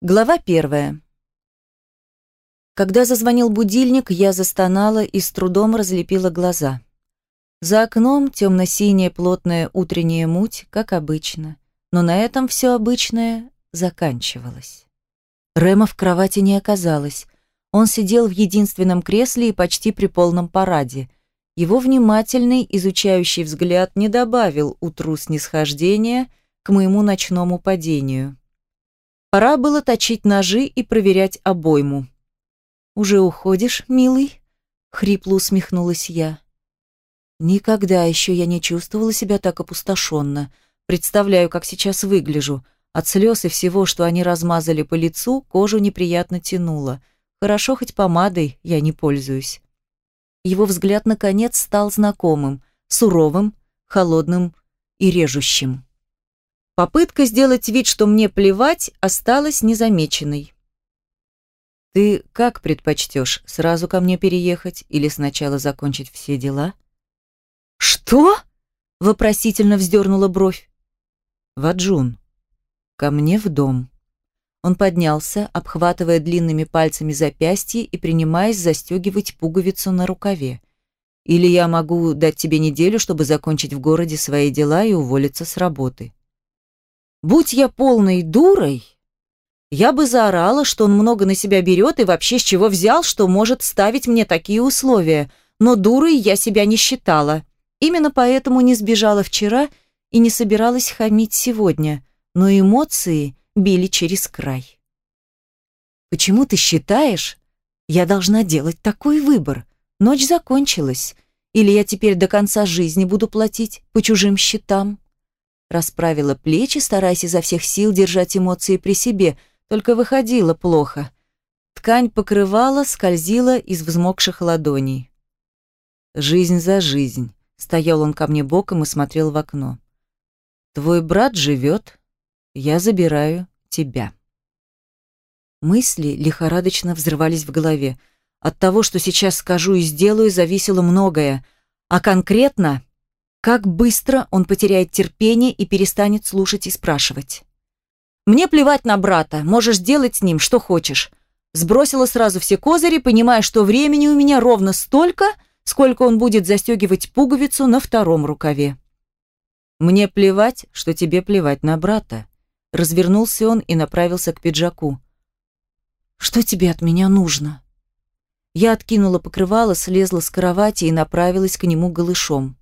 Глава первая. Когда зазвонил будильник, я застонала и с трудом разлепила глаза. За окном темно-синяя плотная утренняя муть, как обычно. Но на этом все обычное заканчивалось. Рема в кровати не оказалось. Он сидел в единственном кресле и почти при полном параде. Его внимательный, изучающий взгляд не добавил утру снисхождения к моему ночному падению. Пора было точить ножи и проверять обойму. «Уже уходишь, милый?» — хрипло усмехнулась я. Никогда еще я не чувствовала себя так опустошенно. Представляю, как сейчас выгляжу. От слез и всего, что они размазали по лицу, кожу неприятно тянуло. Хорошо, хоть помадой я не пользуюсь. Его взгляд, наконец, стал знакомым, суровым, холодным и режущим. Попытка сделать вид, что мне плевать, осталась незамеченной. «Ты как предпочтешь, сразу ко мне переехать или сначала закончить все дела?» «Что?» — вопросительно вздернула бровь. «Ваджун, ко мне в дом». Он поднялся, обхватывая длинными пальцами запястье и принимаясь застегивать пуговицу на рукаве. «Или я могу дать тебе неделю, чтобы закончить в городе свои дела и уволиться с работы». Будь я полной дурой, я бы заорала, что он много на себя берет и вообще с чего взял, что может ставить мне такие условия. Но дурой я себя не считала. Именно поэтому не сбежала вчера и не собиралась хамить сегодня. Но эмоции били через край. «Почему ты считаешь, я должна делать такой выбор? Ночь закончилась. Или я теперь до конца жизни буду платить по чужим счетам?» Расправила плечи, стараясь изо всех сил держать эмоции при себе, только выходило плохо. Ткань покрывала, скользила из взмокших ладоней. «Жизнь за жизнь», — стоял он ко мне боком и смотрел в окно. «Твой брат живет, я забираю тебя». Мысли лихорадочно взрывались в голове. От того, что сейчас скажу и сделаю, зависело многое, а конкретно как быстро он потеряет терпение и перестанет слушать и спрашивать. «Мне плевать на брата, можешь делать с ним что хочешь». Сбросила сразу все козыри, понимая, что времени у меня ровно столько, сколько он будет застегивать пуговицу на втором рукаве. «Мне плевать, что тебе плевать на брата». Развернулся он и направился к пиджаку. «Что тебе от меня нужно?» Я откинула покрывало, слезла с кровати и направилась к нему голышом.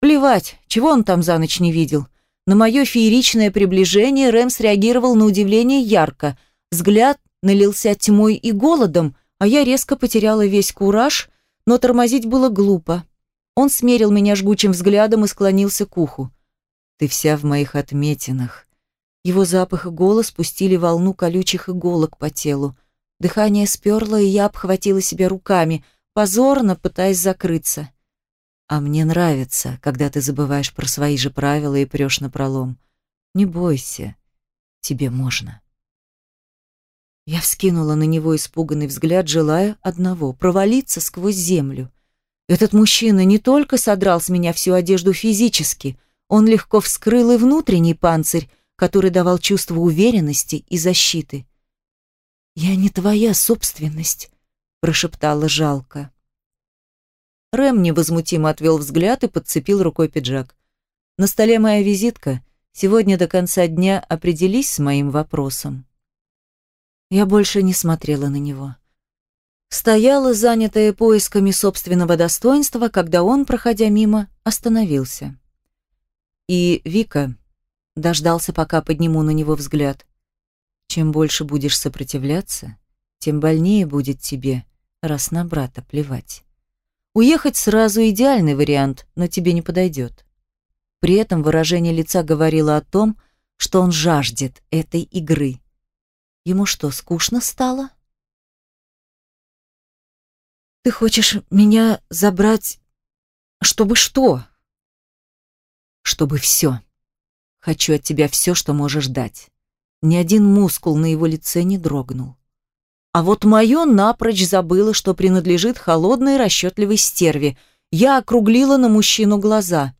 Плевать, чего он там за ночь не видел. На мое фееричное приближение Рэм среагировал на удивление ярко. Взгляд налился тьмой и голодом, а я резко потеряла весь кураж, но тормозить было глупо. Он смерил меня жгучим взглядом и склонился к уху. «Ты вся в моих отметинах». Его запах и голос пустили волну колючих иголок по телу. Дыхание сперло, и я обхватила себя руками, позорно пытаясь закрыться. А мне нравится, когда ты забываешь про свои же правила и прешь на пролом. Не бойся, тебе можно. Я вскинула на него испуганный взгляд, желая одного — провалиться сквозь землю. Этот мужчина не только содрал с меня всю одежду физически, он легко вскрыл и внутренний панцирь, который давал чувство уверенности и защиты. «Я не твоя собственность», — прошептала жалко. Рэм невозмутимо отвел взгляд и подцепил рукой пиджак. «На столе моя визитка. Сегодня до конца дня определись с моим вопросом». Я больше не смотрела на него. Стояла, занятая поисками собственного достоинства, когда он, проходя мимо, остановился. И Вика дождался, пока подниму на него взгляд. Чем больше будешь сопротивляться, тем больнее будет тебе, раз на брата плевать. Уехать сразу идеальный вариант, но тебе не подойдет. При этом выражение лица говорило о том, что он жаждет этой игры. Ему что, скучно стало? Ты хочешь меня забрать, чтобы что? Чтобы все. Хочу от тебя все, что можешь дать. Ни один мускул на его лице не дрогнул. А вот мое напрочь забыло, что принадлежит холодной расчетливой стерве. Я округлила на мужчину глаза.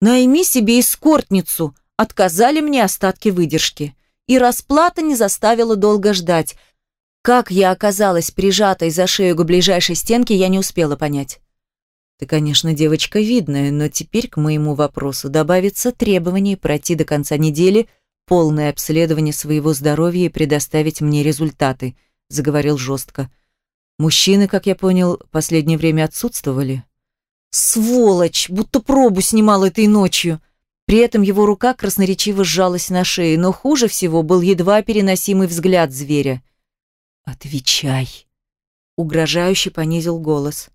«Найми себе эскортницу!» Отказали мне остатки выдержки. и расплата не заставила долго ждать. Как я оказалась прижатой за шею к ближайшей стенке, я не успела понять. Ты, конечно, девочка видная, но теперь к моему вопросу добавится требование пройти до конца недели полное обследование своего здоровья и предоставить мне результаты, заговорил жестко. Мужчины, как я понял, последнее время отсутствовали. Сволочь, будто пробу снимал этой ночью. При этом его рука красноречиво сжалась на шее, но хуже всего был едва переносимый взгляд зверя. «Отвечай!» Угрожающе понизил голос.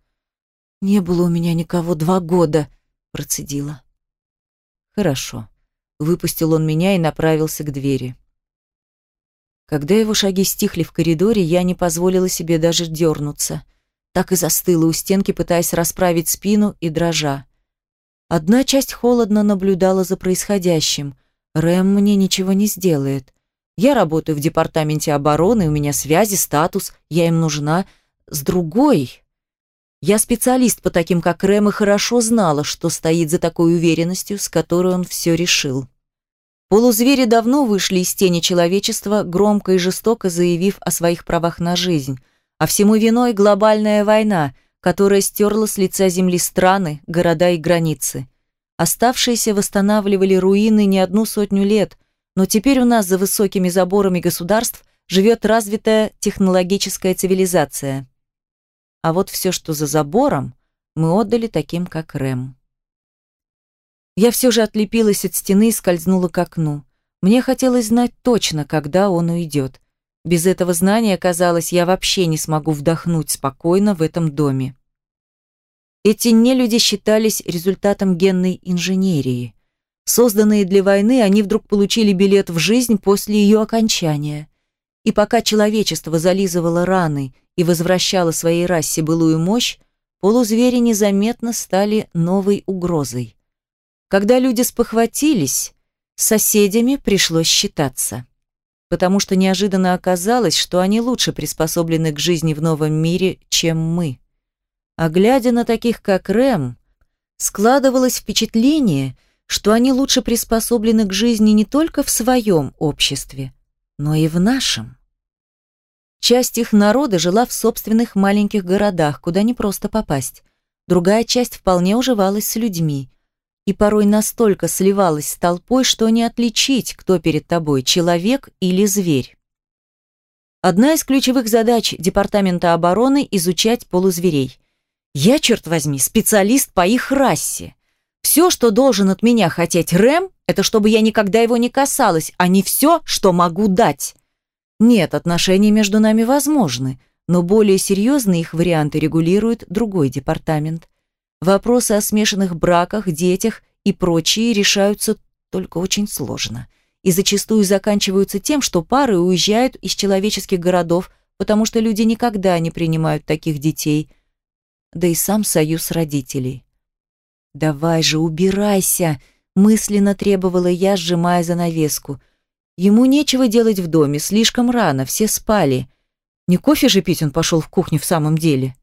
«Не было у меня никого два года», — процедила. «Хорошо». Выпустил он меня и направился к двери. Когда его шаги стихли в коридоре, я не позволила себе даже дернуться. Так и застыла у стенки, пытаясь расправить спину и дрожа. Одна часть холодно наблюдала за происходящим. Рэм мне ничего не сделает. Я работаю в департаменте обороны, у меня связи, статус, я им нужна. С другой... Я специалист по таким, как Рэм, и хорошо знала, что стоит за такой уверенностью, с которой он все решил. Полузвери давно вышли из тени человечества, громко и жестоко заявив о своих правах на жизнь. А всему виной глобальная война, которая стерла с лица земли страны, города и границы. Оставшиеся восстанавливали руины не одну сотню лет, но теперь у нас за высокими заборами государств живет развитая технологическая цивилизация – а вот все, что за забором, мы отдали таким, как Рэм. Я все же отлепилась от стены и скользнула к окну. Мне хотелось знать точно, когда он уйдет. Без этого знания, казалось, я вообще не смогу вдохнуть спокойно в этом доме. Эти нелюди считались результатом генной инженерии. Созданные для войны, они вдруг получили билет в жизнь после ее окончания. И пока человечество зализывало раны и возвращало своей расе былую мощь, полузвери незаметно стали новой угрозой. Когда люди спохватились, соседями пришлось считаться. Потому что неожиданно оказалось, что они лучше приспособлены к жизни в новом мире, чем мы. А глядя на таких, как Рэм, складывалось впечатление, что они лучше приспособлены к жизни не только в своем обществе, но и в нашем. Часть их народа жила в собственных маленьких городах, куда не просто попасть. Другая часть вполне уживалась с людьми. И порой настолько сливалась с толпой, что не отличить, кто перед тобой, человек или зверь. Одна из ключевых задач Департамента обороны – изучать полузверей. Я, черт возьми, специалист по их расе. Все, что должен от меня хотеть Рэм, это чтобы я никогда его не касалась, а не все, что могу дать. Нет, отношения между нами возможны, но более серьезные их варианты регулирует другой департамент. Вопросы о смешанных браках, детях и прочие решаются только очень сложно и зачастую заканчиваются тем, что пары уезжают из человеческих городов, потому что люди никогда не принимают таких детей, да и сам союз родителей. «Давай же, убирайся!» – мысленно требовала я, сжимая занавеску. Ему нечего делать в доме, слишком рано, все спали. Не кофе же пить он пошел в кухню в самом деле.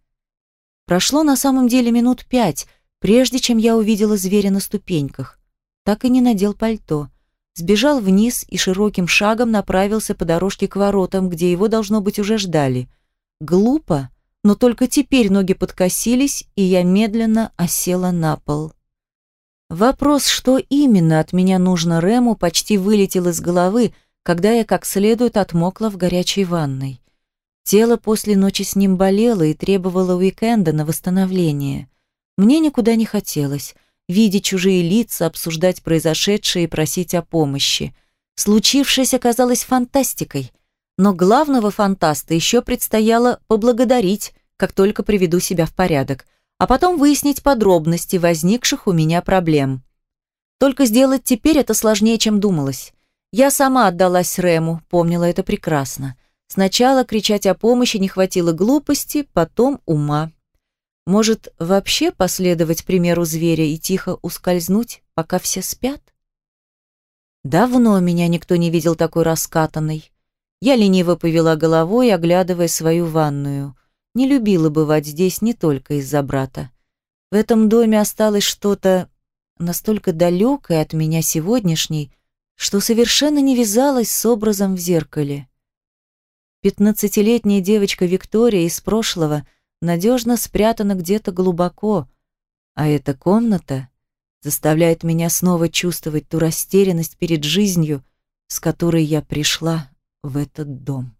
Прошло на самом деле минут пять, прежде чем я увидела зверя на ступеньках. Так и не надел пальто. Сбежал вниз и широким шагом направился по дорожке к воротам, где его, должно быть, уже ждали. Глупо, но только теперь ноги подкосились, и я медленно осела на пол. Вопрос, что именно от меня нужно Рему, почти вылетел из головы, когда я как следует отмокла в горячей ванной. Тело после ночи с ним болело и требовало уикенда на восстановление. Мне никуда не хотелось. Видеть чужие лица, обсуждать произошедшее и просить о помощи. Случившееся казалось фантастикой. Но главного фантаста еще предстояло поблагодарить, как только приведу себя в порядок – а потом выяснить подробности возникших у меня проблем. Только сделать теперь это сложнее, чем думалось. Я сама отдалась Рему, помнила это прекрасно. Сначала кричать о помощи не хватило глупости, потом ума. Может, вообще последовать примеру зверя и тихо ускользнуть, пока все спят? Давно меня никто не видел такой раскатанной. Я лениво повела головой, оглядывая свою ванную. Не любила бывать здесь не только из-за брата. В этом доме осталось что-то настолько далекое от меня сегодняшней, что совершенно не вязалось с образом в зеркале. Пятнадцатилетняя девочка Виктория из прошлого надежно спрятана где-то глубоко, а эта комната заставляет меня снова чувствовать ту растерянность перед жизнью, с которой я пришла в этот дом.